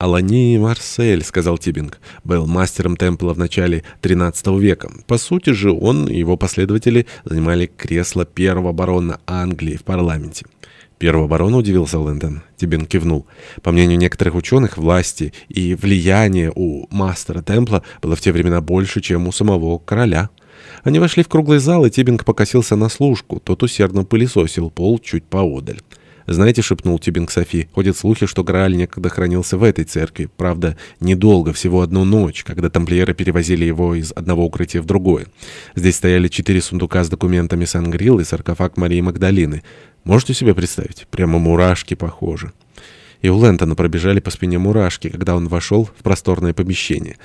«Алани Марсель», — сказал Тибинг, — был мастером темпла в начале XIII века. По сути же он и его последователи занимали кресло первого барона Англии в парламенте. «Первого барона?» — удивился Лэндон. Тибинг кивнул. По мнению некоторых ученых, власти и влияние у мастера темпла было в те времена больше, чем у самого короля. Они вошли в круглый зал, и Тибинг покосился на служку. Тот усердно пылесосил пол чуть поодаль. «Знаете», — шепнул Тюбинг Софи, — «ходят слухи, что Грааль некогда хранился в этой церкви. Правда, недолго, всего одну ночь, когда тамплиеры перевозили его из одного укрытия в другое. Здесь стояли четыре сундука с документами Сан-Грилл и саркофаг Марии Магдалины. Можете себе представить? Прямо мурашки похожи». И у Лэнтона пробежали по спине мурашки, когда он вошел в просторное помещение.